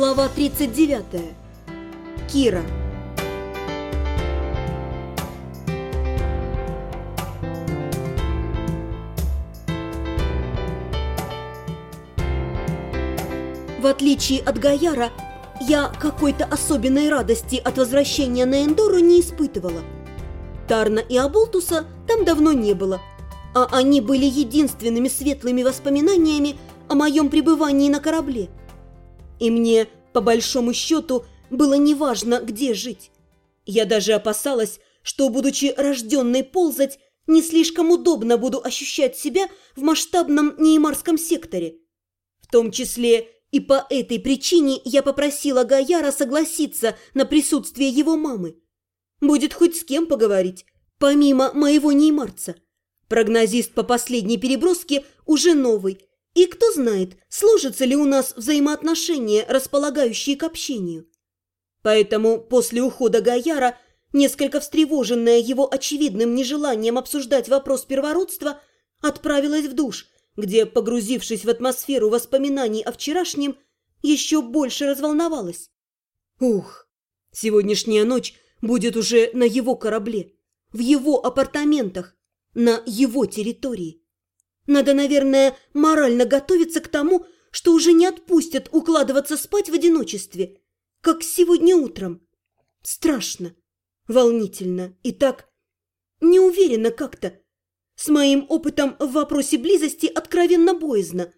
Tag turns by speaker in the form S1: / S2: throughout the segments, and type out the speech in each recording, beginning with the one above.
S1: Глава 39. Кира. В отличие от Гаяра, я какой-то особенной радости от возвращения на Эндору не испытывала. Тарна и Аболтуса там давно не было, а они были единственными светлыми воспоминаниями о моем пребывании на корабле. И мне, по большому счету, было неважно, где жить. Я даже опасалась, что, будучи рожденной ползать, не слишком удобно буду ощущать себя в масштабном Неймарском секторе. В том числе и по этой причине я попросила Гаяра согласиться на присутствие его мамы. Будет хоть с кем поговорить, помимо моего неймарца. Прогнозист по последней переброске уже новый. И кто знает, сложатся ли у нас взаимоотношения, располагающие к общению. Поэтому после ухода Гаяра, несколько встревоженная его очевидным нежеланием обсуждать вопрос первородства, отправилась в душ – где, погрузившись в атмосферу воспоминаний о вчерашнем, еще больше разволновалась. Ух, сегодняшняя ночь будет уже на его корабле, в его апартаментах, на его территории. Надо, наверное, морально готовиться к тому, что уже не отпустят укладываться спать в одиночестве, как сегодня утром. Страшно, волнительно и так неуверенно как-то, с моим опытом в вопросе близости откровенно боязно.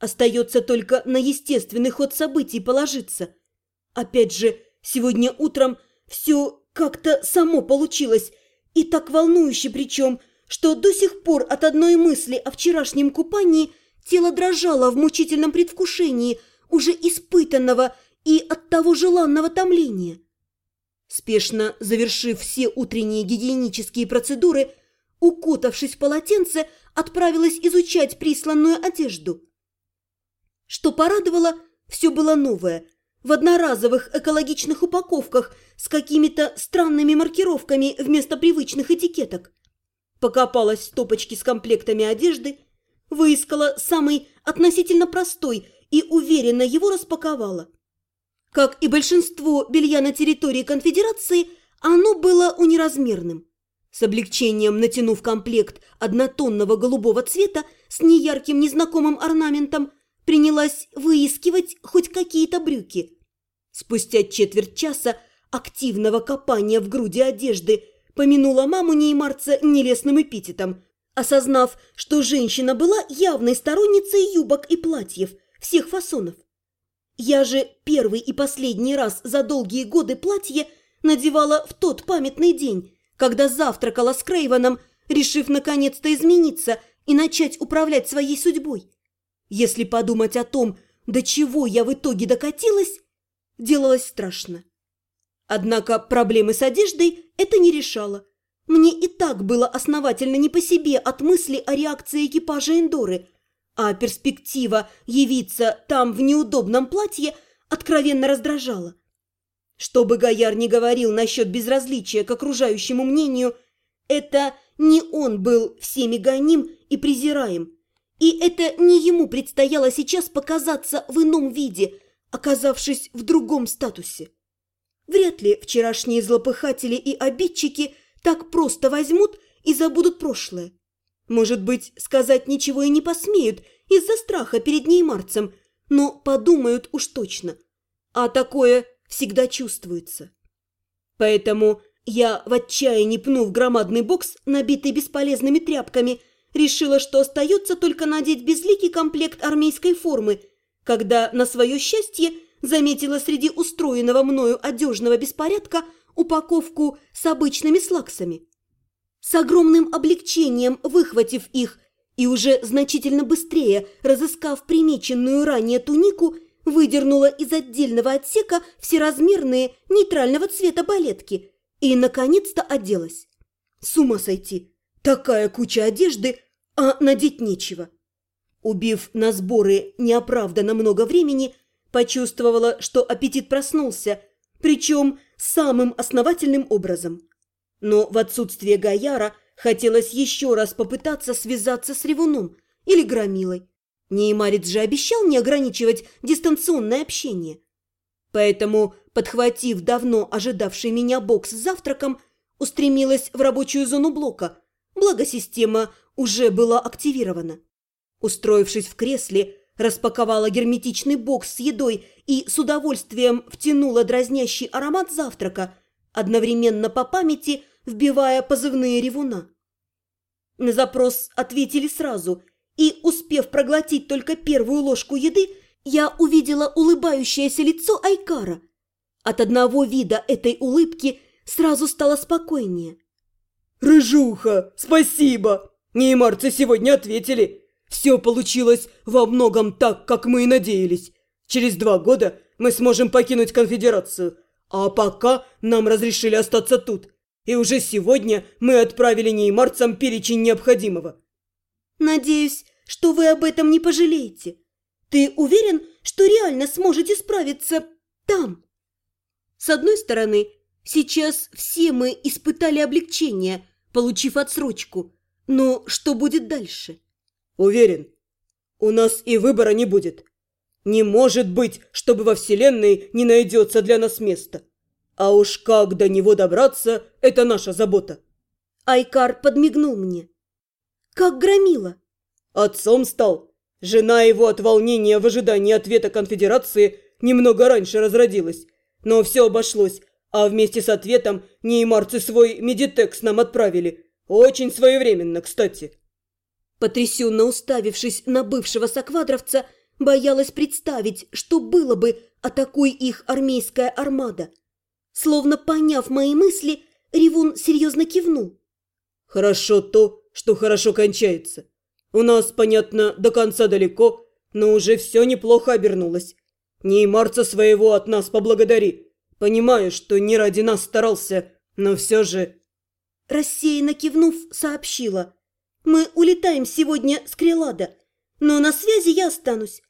S1: Остается только на естественный ход событий положиться. Опять же, сегодня утром все как-то само получилось, и так волнующе причем, что до сих пор от одной мысли о вчерашнем купании тело дрожало в мучительном предвкушении уже испытанного и от того желанного томления. Спешно завершив все утренние гигиенические процедуры, укутавшись в полотенце, отправилась изучать присланную одежду. Что порадовало, все было новое, в одноразовых экологичных упаковках с какими-то странными маркировками вместо привычных этикеток. Покопалась в стопочке с комплектами одежды, выискала самый относительно простой и уверенно его распаковала. Как и большинство белья на территории конфедерации, оно было униразмерным. С облегчением натянув комплект однотонного голубого цвета с неярким незнакомым орнаментом, принялась выискивать хоть какие-то брюки. Спустя четверть часа активного копания в груди одежды помянула маму Неймарца нелестным эпитетом, осознав, что женщина была явной сторонницей юбок и платьев всех фасонов. Я же первый и последний раз за долгие годы платье надевала в тот памятный день, когда завтракала с Крейвоном, решив наконец-то измениться и начать управлять своей судьбой. Если подумать о том, до чего я в итоге докатилась, делалось страшно. Однако проблемы с одеждой это не решало. Мне и так было основательно не по себе от мысли о реакции экипажа Эндоры, а перспектива явиться там в неудобном платье откровенно раздражала. Что бы Гояр ни говорил насчет безразличия к окружающему мнению, это не он был всеми гоним и презираем. И это не ему предстояло сейчас показаться в ином виде, оказавшись в другом статусе. Вряд ли вчерашние злопыхатели и обидчики так просто возьмут и забудут прошлое. Может быть, сказать ничего и не посмеют из-за страха перед неймарцем, но подумают уж точно. А такое всегда чувствуется. Поэтому я, в отчаянии пнув громадный бокс, набитый бесполезными тряпками, решила, что остается только надеть безликий комплект армейской формы, когда, на свое счастье, заметила среди устроенного мною одежного беспорядка упаковку с обычными слаксами. С огромным облегчением выхватив их и уже значительно быстрее разыскав примеченную ранее тунику, выдернула из отдельного отсека всеразмерные нейтрального цвета балетки и, наконец-то, оделась. С ума сойти! Такая куча одежды, а надеть нечего. Убив на сборы неоправданно много времени, почувствовала, что аппетит проснулся, причем самым основательным образом. Но в отсутствие Гаяра хотелось еще раз попытаться связаться с Ревуном или Громилой, Неймарец же обещал не ограничивать дистанционное общение. Поэтому, подхватив давно ожидавший меня бокс с завтраком, устремилась в рабочую зону блока, благо система уже была активирована. Устроившись в кресле, распаковала герметичный бокс с едой и с удовольствием втянула дразнящий аромат завтрака, одновременно по памяти вбивая позывные ревуна. На запрос ответили сразу, и, успев проглотить только первую ложку еды, я увидела улыбающееся лицо Айкара. От одного вида этой улыбки сразу стало спокойнее.
S2: «Рыжуха, спасибо! Неймарцы сегодня ответили. Все получилось во многом так, как мы и надеялись. Через два года мы сможем покинуть конфедерацию, а пока нам разрешили остаться тут. И уже сегодня мы отправили неймарцам перечень необходимого.
S1: Надеюсь, что вы об этом не пожалеете. Ты уверен, что реально сможете справиться там? С одной стороны, сейчас все мы испытали облегчение, получив отсрочку. Но что будет дальше?
S2: Уверен, у нас и выбора не будет. Не может быть, чтобы во Вселенной не найдется для нас места. А уж как до него добраться, это наша забота.
S1: Айкар подмигнул мне. Как громила.
S2: Отцом стал. Жена его от волнения в ожидании ответа конфедерации немного раньше разродилась. Но все обошлось, а вместе с ответом неймарцы свой медитекс нам отправили. Очень своевременно, кстати.
S1: Потрясенно уставившись на бывшего соквадровца, боялась представить, что было бы, атакуй их армейская армада. Словно поняв мои мысли, Ревун серьезно кивнул.
S2: «Хорошо то, что хорошо кончается. У нас, понятно, до конца далеко, но уже все неплохо обернулось. Неймарца своего от нас поблагодари. Понимаю, что не ради нас старался, но все же...»
S1: Рассеянно кивнув, сообщила. «Мы улетаем сегодня с Крелада, но на связи я останусь.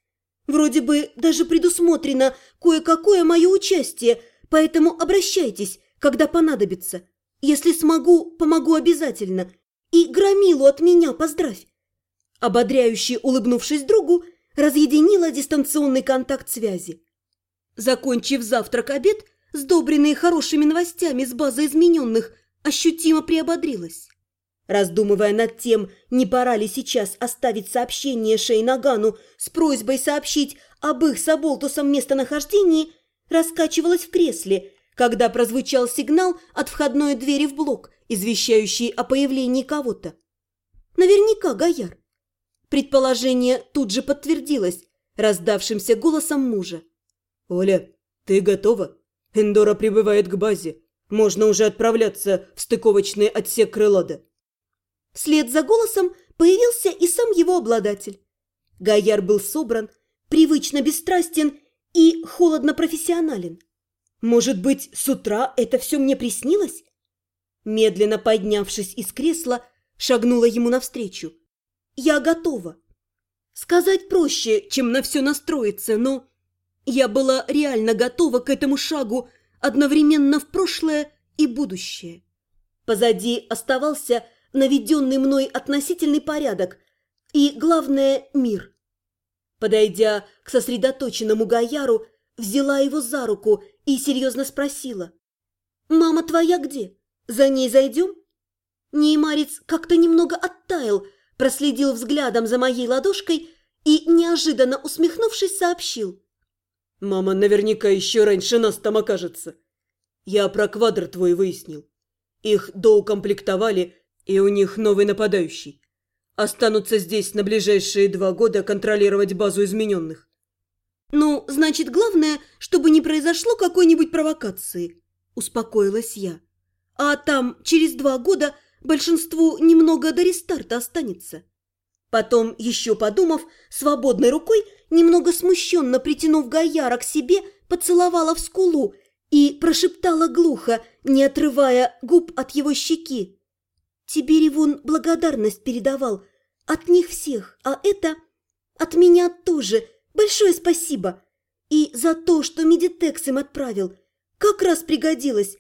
S1: Вроде бы даже предусмотрено кое-какое мое участие – Поэтому обращайтесь, когда понадобится. Если смогу, помогу обязательно. И громилу от меня поздравь. Ободряюще улыбнувшись другу, разъединила дистанционный контакт связи. Закончив завтрак-обед, сдобренный хорошими новостями с базы измененных, ощутимо приободрилась. Раздумывая над тем, не пора ли сейчас оставить сообщение Шейнагану с просьбой сообщить об их с Аболтусом местонахождении, раскачивалась в кресле, когда прозвучал сигнал от входной двери в блок, извещающий о появлении кого-то. Наверняка Гояр. Предположение тут же подтвердилось раздавшимся голосом мужа.
S2: «Оля, ты готова? Эндора прибывает к базе. Можно уже отправляться в стыковочный отсек Крылада».
S1: Вслед за голосом появился и сам его обладатель. Гояр был собран, привычно бесстрастен и холодно профессионален. Может быть, с утра это все мне приснилось? Медленно поднявшись из кресла, шагнула ему навстречу. Я готова. Сказать проще, чем на все настроиться, но я была реально готова к этому шагу одновременно в прошлое и будущее. Позади оставался наведенный мной относительный порядок и, главное, мир. Подойдя к сосредоточенному Гаяру, взяла его за руку и серьезно спросила. «Мама твоя где? За ней зайдем?» Неймарец как-то немного оттаял, проследил взглядом за моей ладошкой и, неожиданно усмехнувшись, сообщил.
S2: «Мама наверняка еще раньше нас там окажется. Я про квадр твой выяснил. Их доукомплектовали, и у них новый нападающий. Останутся здесь на ближайшие два года контролировать базу измененных.
S1: «Ну, значит, главное, чтобы не произошло какой-нибудь провокации», – успокоилась я. «А там через два года большинству немного до рестарта останется». Потом, еще подумав, свободной рукой, немного смущенно притянув Гаяра к себе, поцеловала в скулу и прошептала глухо, не отрывая губ от его щеки. Тебе Ревун благодарность передавал. От них всех. А это от меня тоже. Большое спасибо. И за то, что Медитекс им отправил. Как раз пригодилось.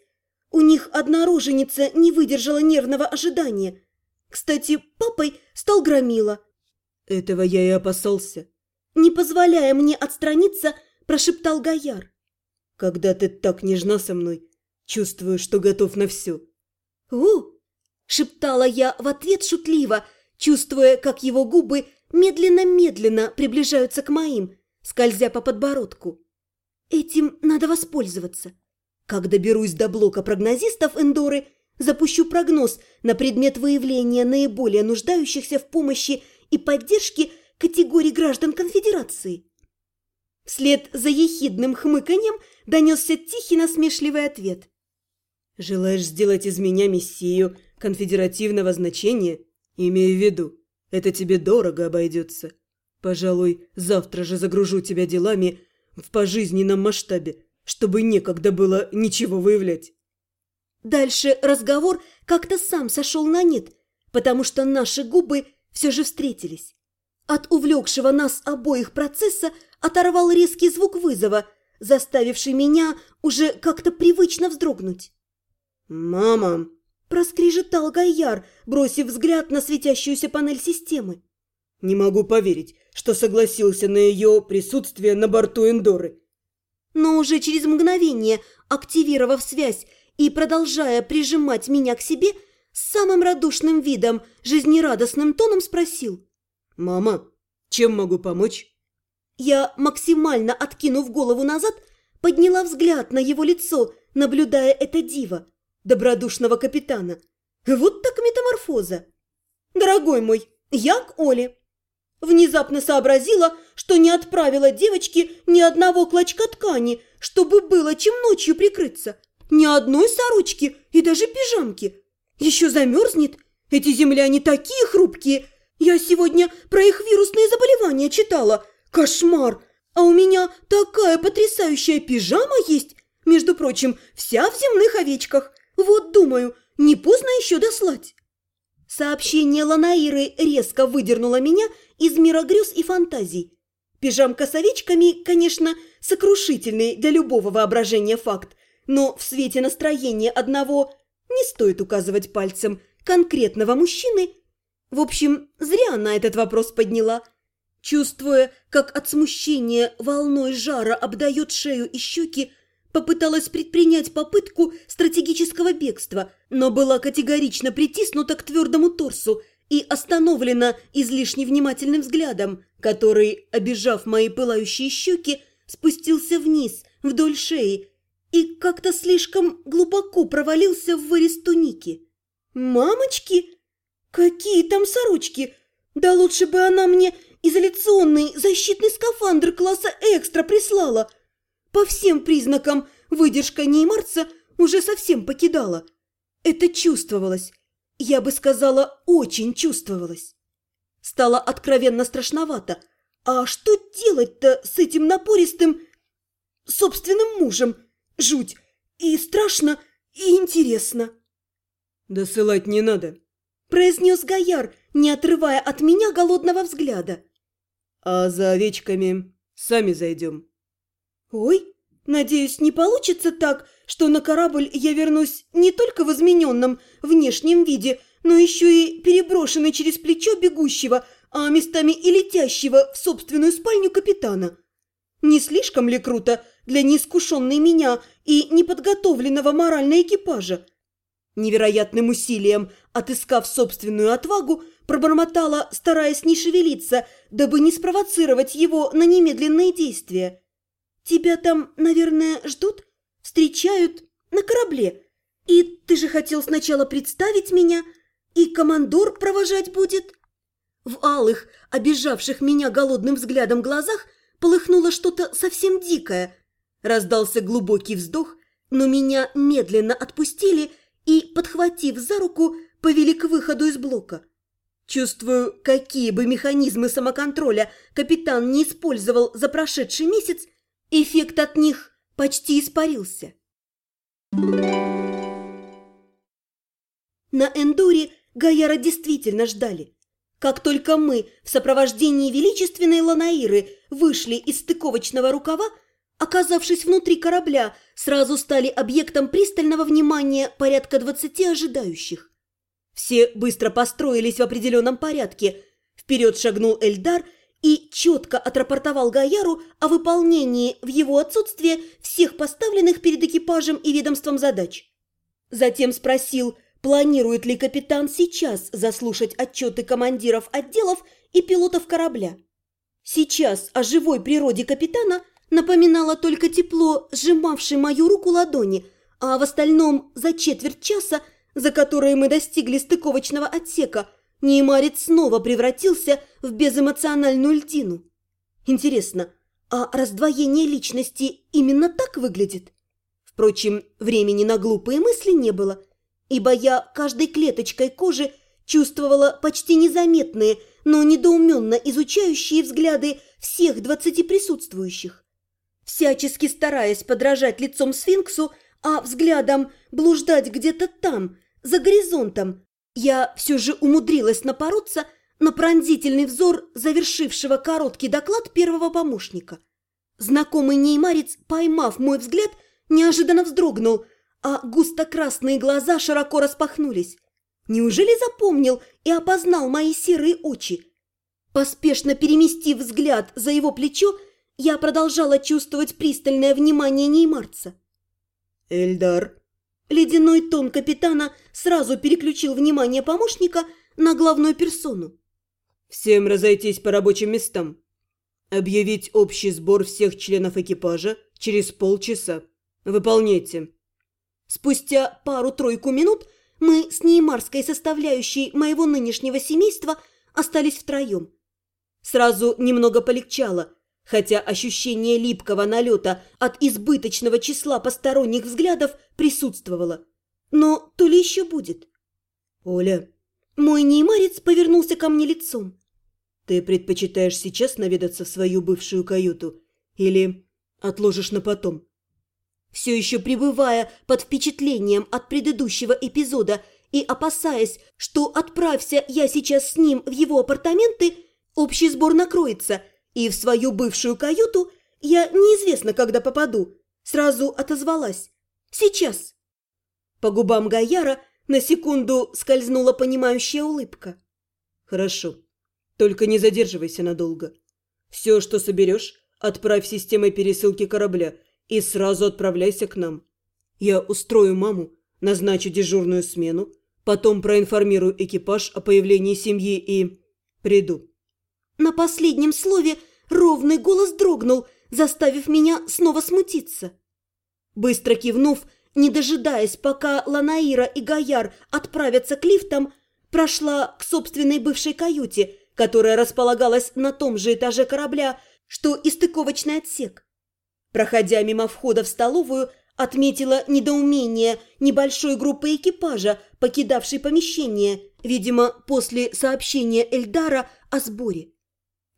S1: У них одна роженица не выдержала нервного ожидания. Кстати, папой стал громила.
S2: Этого я и опасался.
S1: Не позволяя мне отстраниться, прошептал Гояр.
S2: Когда ты так нежна со мной, чувствую, что готов на все.
S1: «О!» – шептала я в ответ шутливо, чувствуя, как его губы медленно-медленно приближаются к моим, скользя по подбородку. Этим надо воспользоваться. Как доберусь до блока прогнозистов Эндоры, запущу прогноз на предмет выявления наиболее нуждающихся в помощи и поддержке категорий граждан конфедерации. Вслед за ехидным хмыканьем донесся тихий насмешливый ответ.
S2: «Желаешь сделать из меня мессию конфедеративного значения? Имею в виду, это тебе дорого обойдется. Пожалуй, завтра же загружу тебя делами в пожизненном масштабе, чтобы некогда было ничего выявлять».
S1: Дальше разговор как-то сам сошел на нет, потому что наши губы все же встретились. От увлекшего нас обоих процесса оторвал резкий звук вызова, заставивший меня уже как-то привычно вздрогнуть.
S2: «Мама!»
S1: – проскрежетал Гайяр, бросив взгляд на светящуюся панель системы.
S2: «Не могу поверить, что согласился на ее присутствие на борту Эндоры».
S1: Но уже через мгновение, активировав связь и продолжая прижимать меня к себе, с самым радушным видом, жизнерадостным тоном спросил.
S2: «Мама, чем могу помочь?»
S1: Я, максимально откинув голову назад, подняла взгляд на его лицо, наблюдая это диво, добродушного капитана. Вот так метаморфоза. «Дорогой мой, я к Оле». Внезапно сообразила, что не отправила девочке ни одного клочка ткани, чтобы было чем ночью прикрыться. Ни одной сорочки и даже пижамки. Еще замерзнет. Эти земляне такие хрупкие. Я сегодня про их вирусные заболевания читала. Кошмар! А у меня такая потрясающая пижама есть. Между прочим, вся в земных овечках. Вот думаю, не поздно еще дослать. Сообщение Ланаиры резко выдернуло меня из мира грез и фантазий. Пижамка с овечками, конечно, сокрушительный для любого воображения факт, но в свете настроения одного не стоит указывать пальцем конкретного мужчины. В общем, зря она этот вопрос подняла. Чувствуя, как от смущения волной жара обдает шею и щеки, попыталась предпринять попытку стратегического бегства, но была категорично притиснута к твердому торсу и остановлена излишне внимательным взглядом, который, обижав мои пылающие щеки, спустился вниз, вдоль шеи, и как-то слишком глубоко провалился в вырез туники. «Мамочки! Какие там сорочки! Да лучше бы она мне изоляционный защитный скафандр класса экстра прислала! По всем признакам выдержка неймарца уже совсем покидала. Это чувствовалось. Я бы сказала, очень чувствовалось. Стало откровенно страшновато. А что делать-то с этим напористым собственным мужем? Жуть! И страшно, и интересно!»
S2: «Досылать не надо», –
S1: произнес Гояр, не отрывая от меня голодного взгляда.
S2: «А за овечками сами зайдем».
S1: «Ой, надеюсь, не получится так, что на корабль я вернусь не только в измененном внешнем виде, но еще и переброшенный через плечо бегущего, а местами и летящего в собственную спальню капитана. Не слишком ли круто для неискушенной меня и неподготовленного морально экипажа. Невероятным усилием, отыскав собственную отвагу, пробормотала, стараясь не шевелиться, дабы не спровоцировать его на немедленные действия. «Тебя там, наверное, ждут? Встречают на корабле? И ты же хотел сначала представить меня, и командор провожать будет?» В алых, обижавших меня голодным взглядом глазах полыхнуло что-то совсем дикое – Раздался глубокий вздох, но меня медленно отпустили и, подхватив за руку, повели к выходу из блока. Чувствую, какие бы механизмы самоконтроля капитан не использовал за прошедший месяц, эффект от них почти испарился. На Эндуре Гаяра действительно ждали. Как только мы в сопровождении величественной Ланаиры вышли из стыковочного рукава, оказавшись внутри корабля, сразу стали объектом пристального внимания порядка двадцати ожидающих. Все быстро построились в определенном порядке. Вперед шагнул Эльдар и четко отрапортовал Гаяру о выполнении в его отсутствие всех поставленных перед экипажем и ведомством задач. Затем спросил, планирует ли капитан сейчас заслушать отчеты командиров отделов и пилотов корабля. Сейчас о живой природе капитана напоминало только тепло, сжимавшей мою руку ладони, а в остальном за четверть часа, за которые мы достигли стыковочного отсека, Неймарец снова превратился в безэмоциональную льдину. Интересно, а раздвоение личности именно так выглядит? Впрочем, времени на глупые мысли не было, ибо я каждой клеточкой кожи чувствовала почти незаметные, но недоуменно изучающие взгляды всех двадцати присутствующих. Всячески стараясь подражать лицом сфинксу, а взглядом блуждать где-то там, за горизонтом, я все же умудрилась напороться на пронзительный взор завершившего короткий доклад первого помощника. Знакомый неймарец, поймав мой взгляд, неожиданно вздрогнул, а густо-красные глаза широко распахнулись. Неужели запомнил и опознал мои серые очи? Поспешно переместив взгляд за его плечо, я продолжала чувствовать пристальное внимание неймарца.
S2: «Эльдар!»
S1: Ледяной тон капитана сразу переключил внимание помощника на главную персону.
S2: «Всем разойтись по рабочим местам. Объявить общий сбор всех членов экипажа через полчаса. Выполняйте».
S1: Спустя пару-тройку минут мы с неймарской составляющей моего нынешнего семейства остались втроем. Сразу немного полегчало, хотя ощущение липкого налета от избыточного числа посторонних взглядов присутствовало. Но то ли еще будет.
S2: «Оля...»
S1: Мой неймарец повернулся ко мне лицом.
S2: «Ты предпочитаешь сейчас наведаться в свою бывшую каюту или отложишь на потом?»
S1: Все еще пребывая под впечатлением от предыдущего эпизода и опасаясь, что отправься я сейчас с ним в его апартаменты, общий сбор накроется, и в свою бывшую каюту я неизвестно, когда попаду, сразу отозвалась. Сейчас. По губам Гаяра на секунду скользнула понимающая улыбка.
S2: Хорошо. Только не задерживайся надолго. Все, что соберешь, отправь системой пересылки корабля и сразу отправляйся к нам. Я устрою маму, назначу дежурную смену, потом проинформирую экипаж о появлении семьи и... приду».
S1: На последнем слове ровный голос дрогнул, заставив меня снова смутиться. Быстро кивнув, не дожидаясь, пока Ланаира и Гаяр отправятся к лифтам, прошла к собственной бывшей каюте, которая располагалась на том же этаже корабля, что и стыковочный отсек. Проходя мимо входа в столовую, отметила недоумение небольшой группы экипажа, покидавшей помещение, видимо, после сообщения Эльдара о сборе.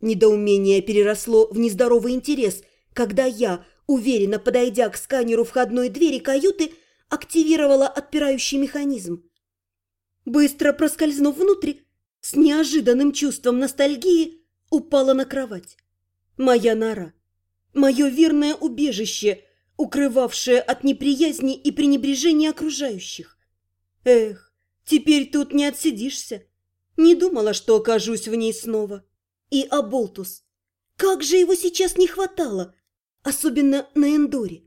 S1: Недоумение переросло в нездоровый интерес, когда я, уверенно подойдя к сканеру входной двери каюты, активировала отпирающий механизм. Быстро проскользнув внутрь, с неожиданным чувством ностальгии упала на кровать. Моя нора мое верное убежище, укрывавшее от неприязни и пренебрежения окружающих. Эх, теперь тут не отсидишься. Не думала, что окажусь в ней снова. И Аболтус. Как же его сейчас не хватало, особенно на Эндоре.